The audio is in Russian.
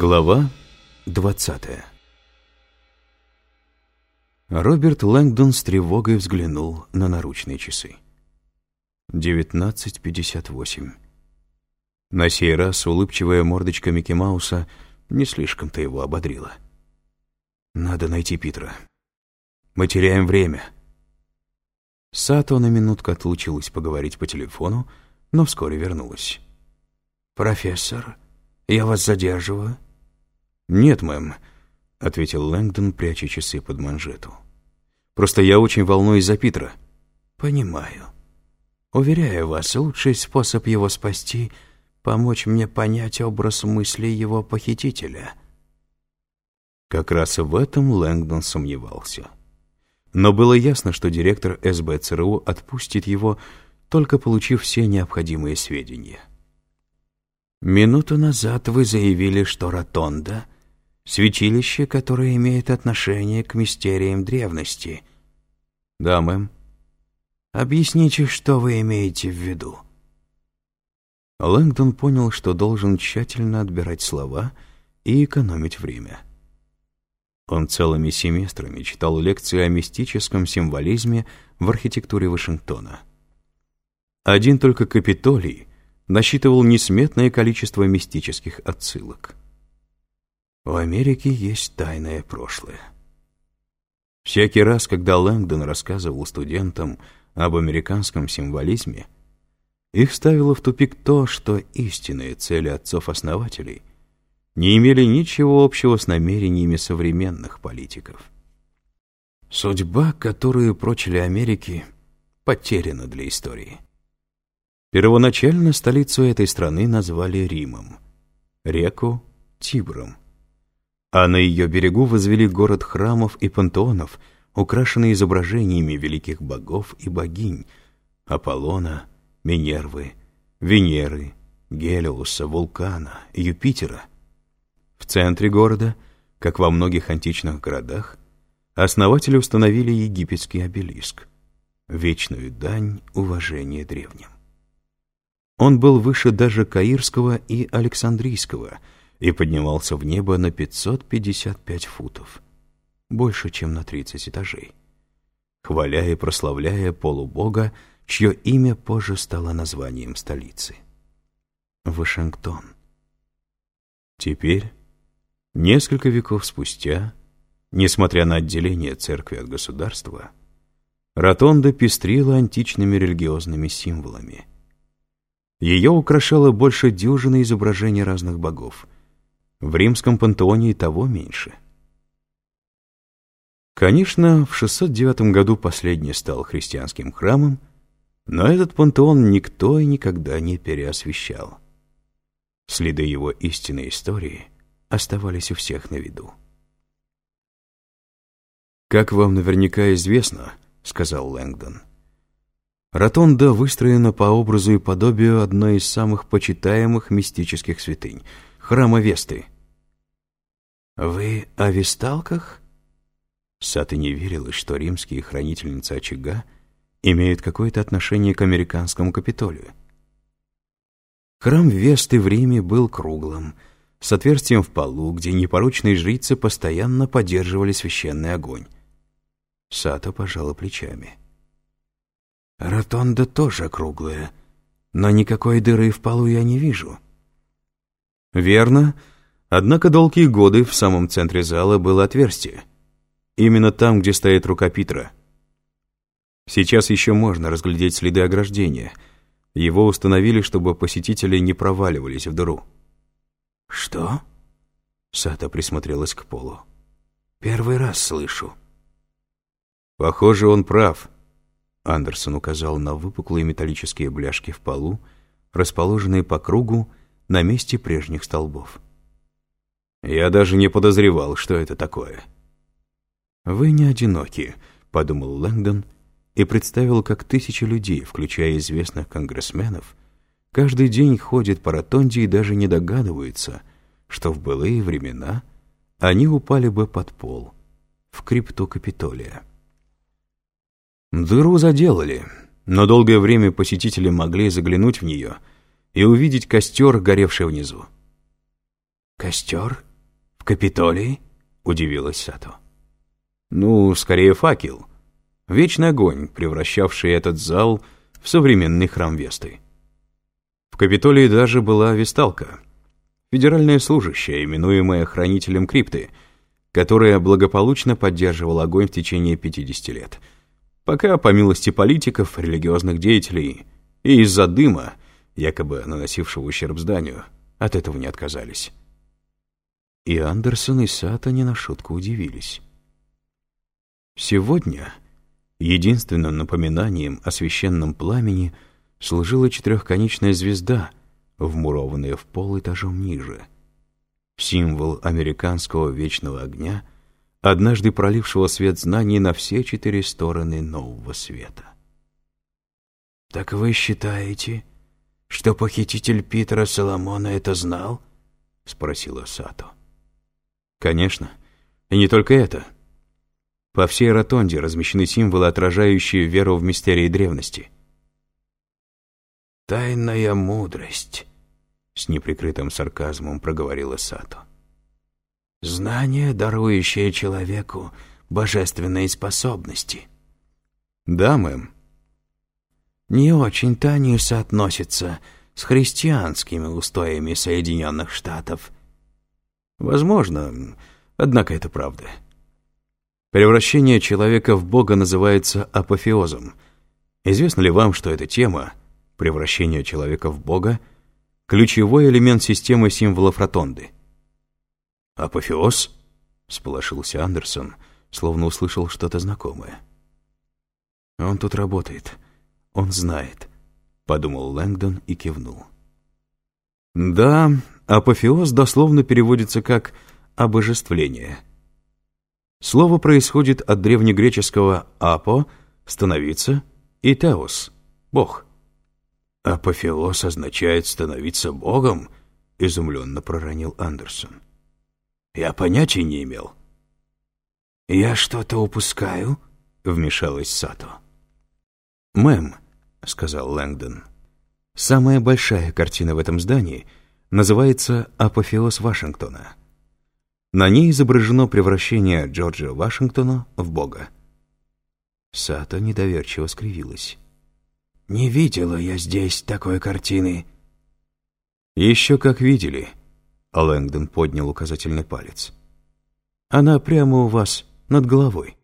Глава 20 Роберт Лэнгдон с тревогой взглянул на наручные часы. 19.58. На сей раз улыбчивая мордочка Микки Мауса не слишком-то его ободрила. «Надо найти Питера. Мы теряем время». Сато на минутку отлучилась поговорить по телефону, но вскоре вернулась. «Профессор, я вас задерживаю?» «Нет, мэм», — ответил Лэнгдон, пряча часы под манжету. «Просто я очень волнуюсь за Питера». «Понимаю. Уверяю вас, лучший способ его спасти — помочь мне понять образ мысли его похитителя». Как раз в этом Лэнгдон сомневался. Но было ясно, что директор СБ ЦРУ отпустит его, только получив все необходимые сведения. Минуту назад вы заявили, что Ротонда — святилище, которое имеет отношение к мистериям древности. Да, мэм. Объясните, что вы имеете в виду. Лэнгдон понял, что должен тщательно отбирать слова и экономить время. Он целыми семестрами читал лекции о мистическом символизме в архитектуре Вашингтона. Один только Капитолий — насчитывал несметное количество мистических отсылок. У Америки есть тайное прошлое. Всякий раз, когда Лэнгдон рассказывал студентам об американском символизме, их ставило в тупик то, что истинные цели отцов-основателей не имели ничего общего с намерениями современных политиков. Судьба, которую прочили Америке, потеряна для истории. Первоначально столицу этой страны назвали Римом, реку — Тибром. А на ее берегу возвели город храмов и пантеонов, украшенный изображениями великих богов и богинь — Аполлона, Минервы, Венеры, Гелиуса, Вулкана, Юпитера. В центре города, как во многих античных городах, основатели установили египетский обелиск — вечную дань уважения древним. Он был выше даже Каирского и Александрийского и поднимался в небо на 555 футов, больше, чем на 30 этажей, хваля и прославляя полубога, чье имя позже стало названием столицы. Вашингтон. Теперь, несколько веков спустя, несмотря на отделение церкви от государства, Ротонда пестрила античными религиозными символами – ее украшало больше дюжины изображений разных богов. В римском пантеоне и того меньше. Конечно, в 609 году последний стал христианским храмом, но этот пантеон никто и никогда не переосвящал. Следы его истинной истории оставались у всех на виду. «Как вам наверняка известно, — сказал Лэнгдон, — Ротонда выстроена по образу и подобию одной из самых почитаемых мистических святынь — храма Весты. «Вы о весталках?» Саты не верилось, что римские хранительницы очага имеют какое-то отношение к американскому Капитолию. Храм Весты в Риме был круглым, с отверстием в полу, где непорочные жрицы постоянно поддерживали священный огонь. Сато пожала плечами. Ротонда тоже круглая, но никакой дыры в полу я не вижу. Верно, однако долгие годы в самом центре зала было отверстие. Именно там, где стоит рука Питера. Сейчас еще можно разглядеть следы ограждения. Его установили, чтобы посетители не проваливались в дыру. «Что?» Сата присмотрелась к полу. «Первый раз слышу». «Похоже, он прав», Андерсон указал на выпуклые металлические бляшки в полу, расположенные по кругу на месте прежних столбов. «Я даже не подозревал, что это такое». «Вы не одиноки», — подумал Лэнгдон и представил, как тысячи людей, включая известных конгрессменов, каждый день ходят по ротонде и даже не догадываются, что в былые времена они упали бы под пол, в крипту Капитолия. Дыру заделали, но долгое время посетители могли заглянуть в нее и увидеть костер, горевший внизу. «Костер?» «В Капитолии?» — удивилась Сато. «Ну, скорее факел. Вечный огонь, превращавший этот зал в современный храм Весты. В Капитолии даже была весталка, федеральная служащая, именуемая хранителем крипты, которая благополучно поддерживала огонь в течение 50 лет, пока, по милости политиков, религиозных деятелей и из-за дыма, якобы наносившего ущерб зданию, от этого не отказались. И Андерсон и Сата не на шутку удивились. Сегодня единственным напоминанием о священном пламени служила четырехконечная звезда, вмурованная в пол этажом ниже. Символ американского вечного огня, однажды пролившего свет знаний на все четыре стороны нового света. «Так вы считаете, что похититель Питера Соломона это знал?» — спросила Сато. «Конечно. И не только это. По всей ротонде размещены символы, отражающие веру в мистерии древности». «Тайная мудрость», — с неприкрытым сарказмом проговорила Сато. «Знание, дарующее человеку божественные способности». «Да, мэм», не очень-то они соотносятся с христианскими устоями Соединенных Штатов. Возможно, однако это правда. Превращение человека в Бога называется апофеозом. Известно ли вам, что эта тема, превращение человека в Бога, ключевой элемент системы символов ротонды? «Апофеоз?» — сполошился Андерсон, словно услышал что-то знакомое. «Он тут работает». Он знает, — подумал Лэнгдон и кивнул. Да, апофеоз дословно переводится как «обожествление». Слово происходит от древнегреческого «апо» — «становиться» и «теос» — «бог». «Апофеоз означает становиться богом?» — изумленно проронил Андерсон. «Я понятия не имел». «Я что-то упускаю?» — вмешалась Сато. «Мэм», — сказал Лэнгдон, — «самая большая картина в этом здании называется «Апофеоз Вашингтона». На ней изображено превращение Джорджа Вашингтона в Бога. Сато недоверчиво скривилась. «Не видела я здесь такой картины». «Еще как видели», — Лэнгдон поднял указательный палец. «Она прямо у вас над головой».